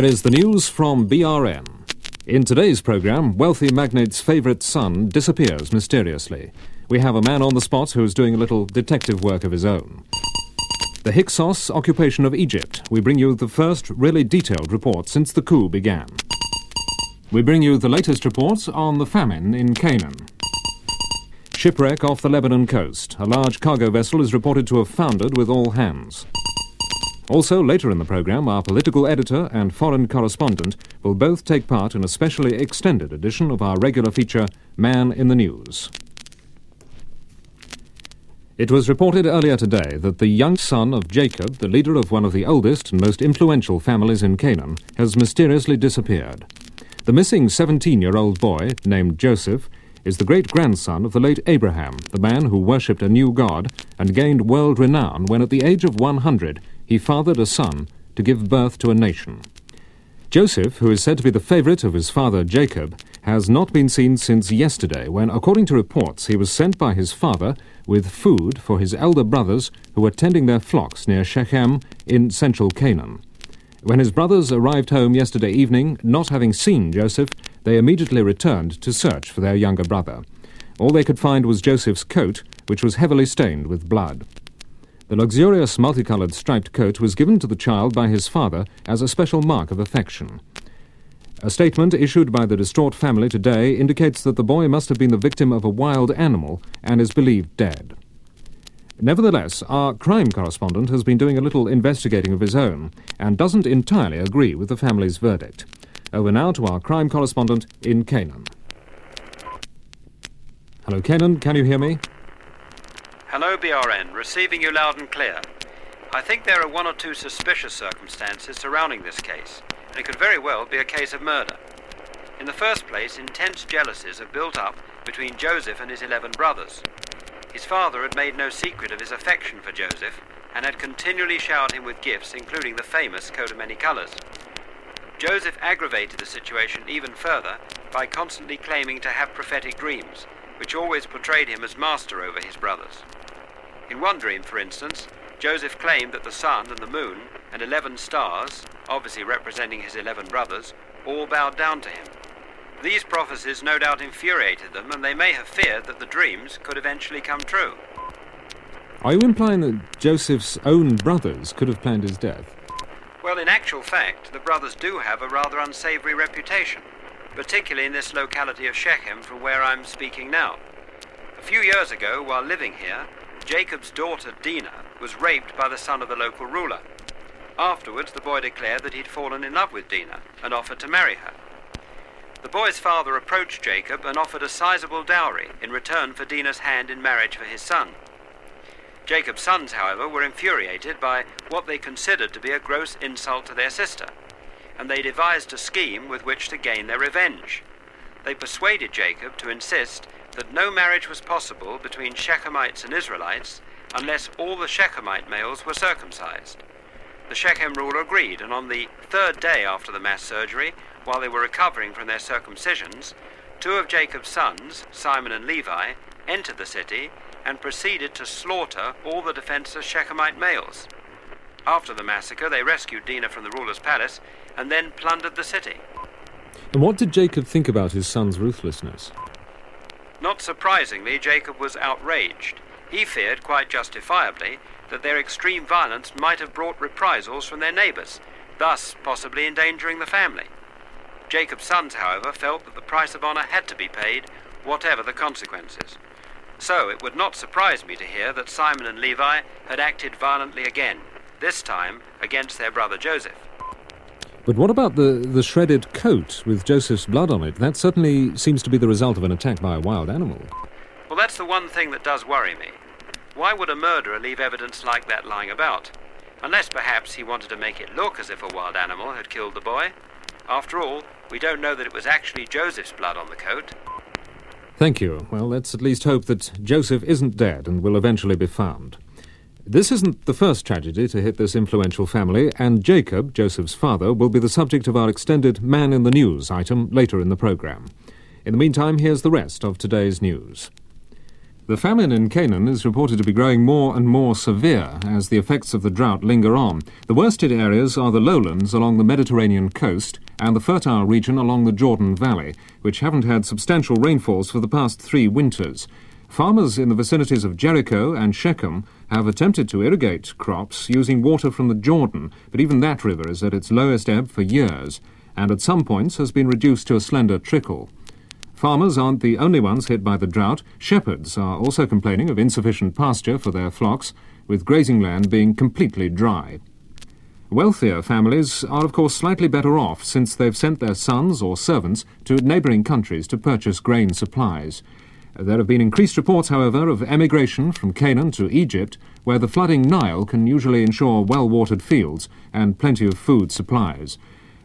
Here is the news from BRN. In today's programme, wealthy magnate's favourite son disappears mysteriously. We have a man on the spot who's doing a little detective work of his own. The Hyksos occupation of Egypt. We bring you the first really detailed report since the coup began. We bring you the latest reports on the famine in Canaan. Shipwreck off the Lebanon coast. A large cargo vessel is reported to have foundered with all hands. Also, later in the programme, our political editor and foreign correspondent will both take part in a specially extended edition of our regular feature, Man in the News. It was reported earlier today that the young son of Jacob, the leader of one of the oldest and most influential families in Canaan, has mysteriously disappeared. The missing 17 year old boy, named Joseph, is the great grandson of the late Abraham, the man who worshipped a new god and gained world renown when, at the age of 100, he fathered a son to give birth to a nation. Joseph, who is said to be the favourite of his father Jacob, has not been seen since yesterday, when, according to reports, he was sent by his father with food for his elder brothers who were tending their flocks near Shechem in central Canaan. When his brothers arrived home yesterday evening, not having seen Joseph, they immediately returned to search for their younger brother. All they could find was Joseph's coat, which was heavily stained with blood. The luxurious multicolored striped coat was given to the child by his father as a special mark of affection. A statement issued by the distraught family today indicates that the boy must have been the victim of a wild animal and is believed dead. Nevertheless, our crime correspondent has been doing a little investigating of his own and doesn't entirely agree with the family's verdict. Over now to our crime correspondent in Canaan. Hello, Canaan, can you hear me? BRN. Receiving you loud and clear. I think there are one or two suspicious circumstances surrounding this case, and it could very well be a case of murder. In the first place, intense jealousies have built up between Joseph and his eleven brothers. His father had made no secret of his affection for Joseph and had continually showered him with gifts, including the famous coat of many colors. Joseph aggravated the situation even further by constantly claiming to have prophetic dreams, which always portrayed him as master over his brothers. In one dream, for instance, Joseph claimed that the sun and the moon and eleven stars, obviously representing his eleven brothers, all bowed down to him. These prophecies no doubt infuriated them, and they may have feared that the dreams could eventually come true. Are you implying that Joseph's own brothers could have planned his death? Well, in actual fact, the brothers do have a rather unsavory reputation, particularly in this locality of Shechem from where I'm speaking now. A few years ago, while living here, Jacob's daughter, Dinah, was raped by the son of the local ruler. Afterwards, the boy declared that he'd fallen in love with Dinah and offered to marry her. The boy's father approached Jacob and offered a sizable dowry in return for Dinah's hand in marriage for his son. Jacob's sons, however, were infuriated by what they considered to be a gross insult to their sister, and they devised a scheme with which to gain their revenge. They persuaded Jacob to insist that no marriage was possible between Shechemites and Israelites unless all the Shechemite males were circumcised. The Shechem ruler agreed, and on the third day after the mass surgery, while they were recovering from their circumcisions, two of Jacob's sons, Simon and Levi, entered the city and proceeded to slaughter all the defenseless Shechemite males. After the massacre, they rescued Dinah from the ruler's palace and then plundered the city. And what did Jacob think about his son's ruthlessness? Not surprisingly, Jacob was outraged. He feared, quite justifiably, that their extreme violence might have brought reprisals from their neighbors, thus possibly endangering the family. Jacob's sons, however, felt that the price of honor had to be paid, whatever the consequences. So it would not surprise me to hear that Simon and Levi had acted violently again, this time against their brother Joseph. But what about the, the shredded coat with Joseph's blood on it? That certainly seems to be the result of an attack by a wild animal. Well, that's the one thing that does worry me. Why would a murderer leave evidence like that lying about? Unless perhaps he wanted to make it look as if a wild animal had killed the boy. After all, we don't know that it was actually Joseph's blood on the coat. Thank you. Well, let's at least hope that Joseph isn't dead and will eventually be found. This isn't the first tragedy to hit this influential family, and Jacob, Joseph's father, will be the subject of our extended Man in the News item later in the programme. In the meantime, here's the rest of today's news. The famine in Canaan is reported to be growing more and more severe as the effects of the drought linger on. The worst hit areas are the lowlands along the Mediterranean coast and the fertile region along the Jordan Valley, which haven't had substantial rainfalls for the past three winters. Farmers in the vicinities of Jericho and Shechem have attempted to irrigate crops using water from the Jordan, but even that river is at its lowest ebb for years, and at some points has been reduced to a slender trickle. Farmers aren't the only ones hit by the drought. Shepherds are also complaining of insufficient pasture for their flocks, with grazing land being completely dry. Wealthier families are, of course, slightly better off since they've sent their sons or servants to neighbouring countries to purchase grain supplies. There have been increased reports, however, of emigration from Canaan to Egypt, where the flooding Nile can usually ensure well watered fields and plenty of food supplies.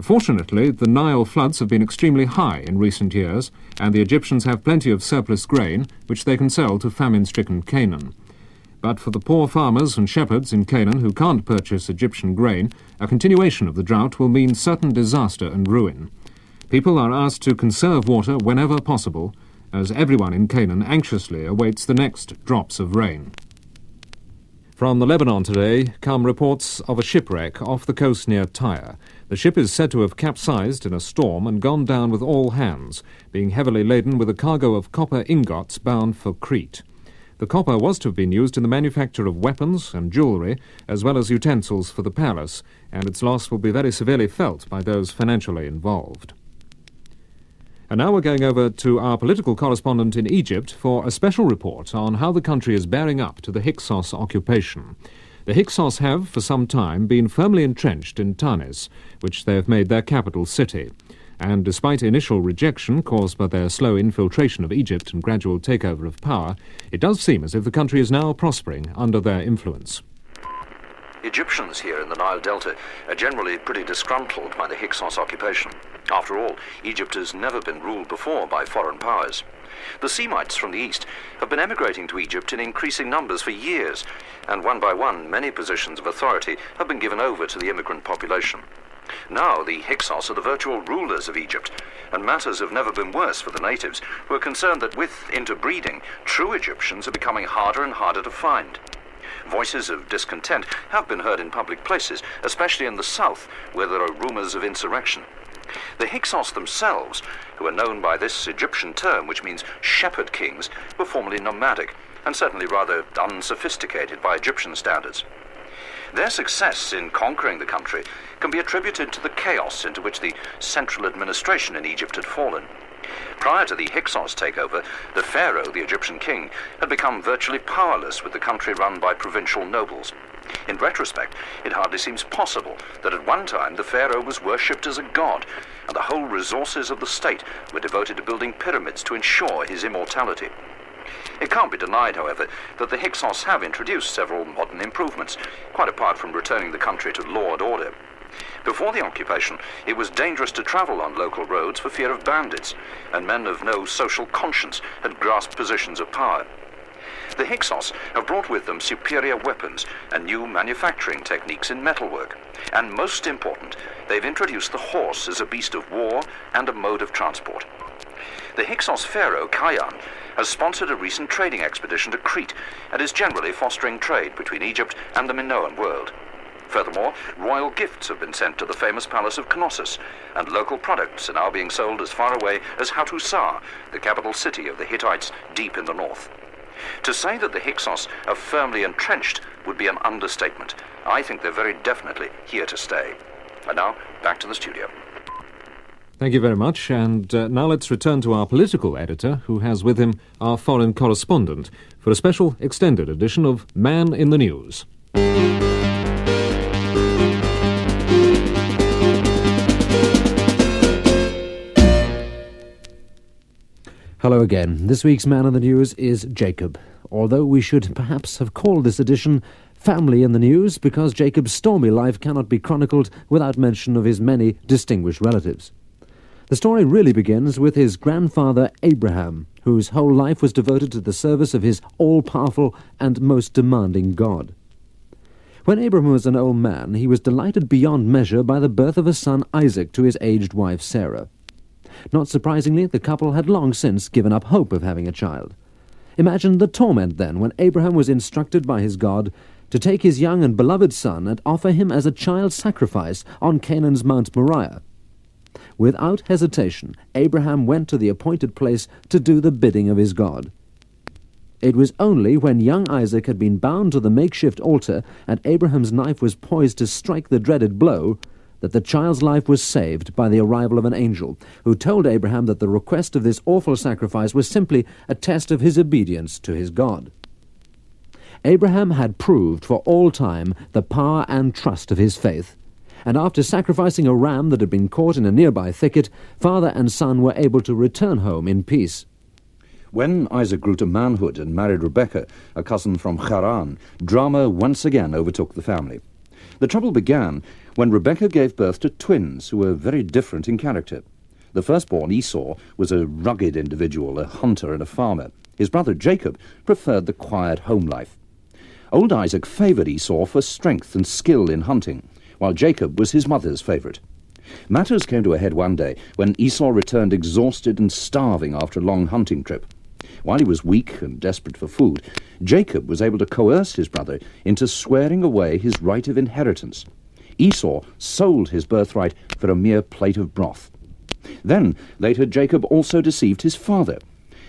Fortunately, the Nile floods have been extremely high in recent years, and the Egyptians have plenty of surplus grain, which they can sell to famine stricken Canaan. But for the poor farmers and shepherds in Canaan who can't purchase Egyptian grain, a continuation of the drought will mean certain disaster and ruin. People are asked to conserve water whenever possible, as everyone in Canaan anxiously awaits the next drops of rain. From the Lebanon today come reports of a shipwreck off the coast near Tyre. The ship is said to have capsized in a storm and gone down with all hands, being heavily laden with a cargo of copper ingots bound for Crete. The copper was to have been used in the manufacture of weapons and jewellery, as well as utensils for the palace, and its loss will be very severely felt by those financially involved. And now we're going over to our political correspondent in Egypt for a special report on how the country is bearing up to the Hyksos occupation. The Hyksos have, for some time, been firmly entrenched in Tanis, which they have made their capital city. And despite initial rejection caused by their slow infiltration of Egypt and gradual takeover of power, it does seem as if the country is now prospering under their influence. Egyptians here in the Nile Delta are generally pretty disgruntled by the Hyksos occupation. After all, Egypt has never been ruled before by foreign powers. The Semites from the east have been emigrating to Egypt in increasing numbers for years, and one by one, many positions of authority have been given over to the immigrant population. Now the Hyksos are the virtual rulers of Egypt, and matters have never been worse for the natives, who are concerned that with interbreeding, true Egyptians are becoming harder and harder to find. Voices of discontent have been heard in public places, especially in the south, where there are rumors of insurrection. The Hyksos themselves, who are known by this Egyptian term, which means shepherd kings, were formerly nomadic, and certainly rather unsophisticated by Egyptian standards. Their success in conquering the country can be attributed to the chaos into which the central administration in Egypt had fallen. Prior to the Hyksos takeover, the pharaoh, the Egyptian king, had become virtually powerless with the country run by provincial nobles. In retrospect, it hardly seems possible that at one time the pharaoh was worshipped as a god, and the whole resources of the state were devoted to building pyramids to ensure his immortality. It can't be denied, however, that the Hyksos have introduced several modern improvements, quite apart from returning the country to law and order. Before the occupation, it was dangerous to travel on local roads for fear of bandits, and men of no social conscience had grasped positions of power. The Hyksos have brought with them superior weapons and new manufacturing techniques in metalwork. And most important, they've introduced the horse as a beast of war and a mode of transport. The Hyksos pharaoh, Kion, has sponsored a recent trading expedition to Crete and is generally fostering trade between Egypt and the Minoan world. Furthermore, royal gifts have been sent to the famous palace of Knossos, and local products are now being sold as far away as Hattusa, the capital city of the Hittites deep in the north. To say that the Hyksos are firmly entrenched would be an understatement. I think they're very definitely here to stay. And now, back to the studio. Thank you very much. And uh, now let's return to our political editor, who has with him our foreign correspondent, for a special extended edition of Man in the News. Hello again. This week's Man in the News is Jacob, although we should perhaps have called this edition Family in the News because Jacob's stormy life cannot be chronicled without mention of his many distinguished relatives. The story really begins with his grandfather Abraham, whose whole life was devoted to the service of his all powerful and most demanding God. When Abraham was an old man, he was delighted beyond measure by the birth of a son Isaac to his aged wife Sarah. Not surprisingly, the couple had long since given up hope of having a child. Imagine the torment then when Abraham was instructed by his God to take his young and beloved son and offer him as a child sacrifice on Canaan's Mount Moriah. Without hesitation, Abraham went to the appointed place to do the bidding of his God. It was only when young Isaac had been bound to the makeshift altar and Abraham's knife was poised to strike the dreaded blow that the child's life was saved by the arrival of an angel, who told Abraham that the request of this awful sacrifice was simply a test of his obedience to his God. Abraham had proved for all time the power and trust of his faith, and after sacrificing a ram that had been caught in a nearby thicket, father and son were able to return home in peace. When Isaac grew to manhood and married Rebekah, a cousin from Haran, drama once again overtook the family. The trouble began when Rebecca gave birth to twins who were very different in character. The firstborn, Esau, was a rugged individual, a hunter and a farmer. His brother Jacob preferred the quiet home life. Old Isaac favoured Esau for strength and skill in hunting, while Jacob was his mother's favourite. Matters came to a head one day when Esau returned exhausted and starving after a long hunting trip. While he was weak and desperate for food, Jacob was able to coerce his brother into swearing away his right of inheritance. Esau sold his birthright for a mere plate of broth. Then, later, Jacob also deceived his father.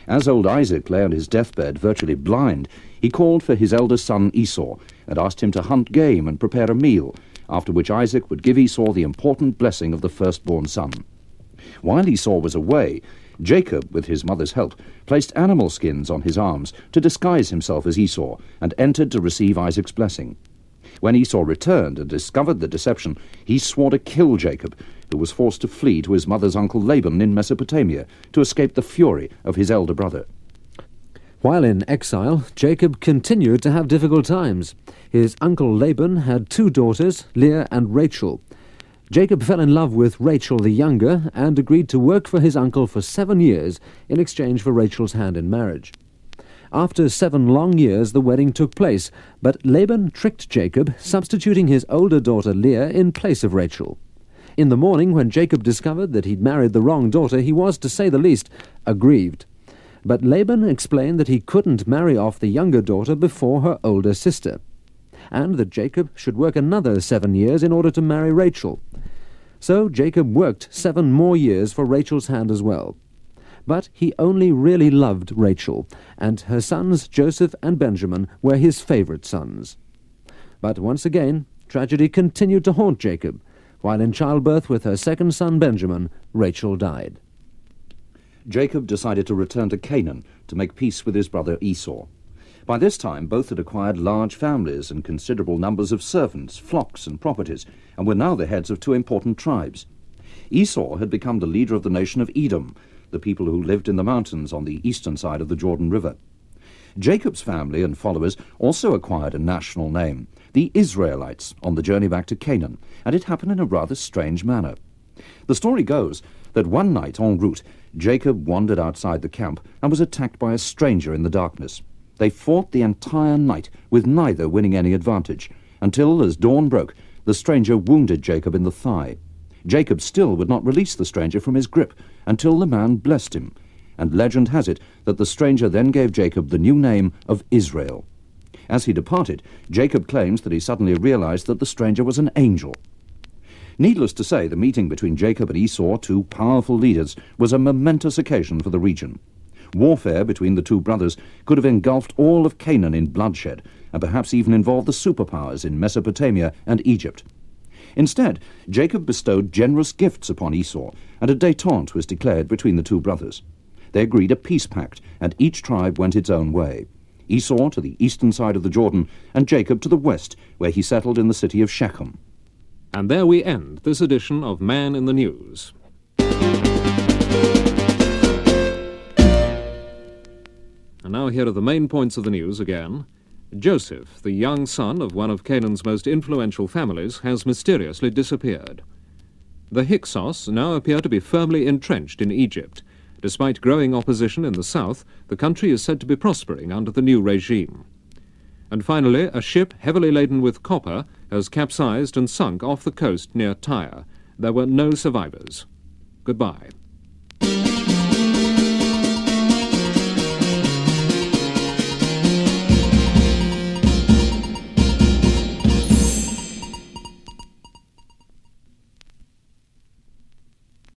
As old Isaac lay on his deathbed, virtually blind, he called for his elder son Esau and asked him to hunt game and prepare a meal, after which Isaac would give Esau the important blessing of the firstborn son. While Esau was away, Jacob, with his mother's help, placed animal skins on his arms to disguise himself as Esau and entered to receive Isaac's blessing. When Esau returned and discovered the deception, he swore to kill Jacob, who was forced to flee to his mother's uncle Laban in Mesopotamia to escape the fury of his elder brother. While in exile, Jacob continued to have difficult times. His uncle Laban had two daughters, Leah and Rachel. Jacob fell in love with Rachel the younger and agreed to work for his uncle for seven years in exchange for Rachel's hand in marriage. After seven long years, the wedding took place, but Laban tricked Jacob, substituting his older daughter Leah in place of Rachel. In the morning, when Jacob discovered that he'd married the wrong daughter, he was, to say the least, aggrieved. But Laban explained that he couldn't marry off the younger daughter before her older sister and that Jacob should work another seven years in order to marry Rachel. So Jacob worked seven more years for Rachel's hand as well. But he only really loved Rachel, and her sons Joseph and Benjamin were his favorite sons. But once again, tragedy continued to haunt Jacob. While in childbirth with her second son Benjamin, Rachel died. Jacob decided to return to Canaan to make peace with his brother Esau. By this time, both had acquired large families and considerable numbers of servants, flocks, and properties, and were now the heads of two important tribes. Esau had become the leader of the nation of Edom, the people who lived in the mountains on the eastern side of the Jordan River. Jacob's family and followers also acquired a national name, the Israelites, on the journey back to Canaan, and it happened in a rather strange manner. The story goes that one night en route, Jacob wandered outside the camp and was attacked by a stranger in the darkness. They fought the entire night, with neither winning any advantage, until, as dawn broke, the stranger wounded Jacob in the thigh. Jacob still would not release the stranger from his grip until the man blessed him, and legend has it that the stranger then gave Jacob the new name of Israel. As he departed, Jacob claims that he suddenly realized that the stranger was an angel. Needless to say, the meeting between Jacob and Esau, two powerful leaders, was a momentous occasion for the region. Warfare between the two brothers could have engulfed all of Canaan in bloodshed, and perhaps even involved the superpowers in Mesopotamia and Egypt. Instead, Jacob bestowed generous gifts upon Esau, and a détente was declared between the two brothers. They agreed a peace pact, and each tribe went its own way. Esau to the eastern side of the Jordan, and Jacob to the west, where he settled in the city of Shechem. And there we end this edition of Man in the News. And now here are the main points of the news again. Joseph, the young son of one of Canaan's most influential families, has mysteriously disappeared. The Hyksos now appear to be firmly entrenched in Egypt. Despite growing opposition in the south, the country is said to be prospering under the new regime. And finally, a ship heavily laden with copper has capsized and sunk off the coast near Tyre. There were no survivors. Goodbye.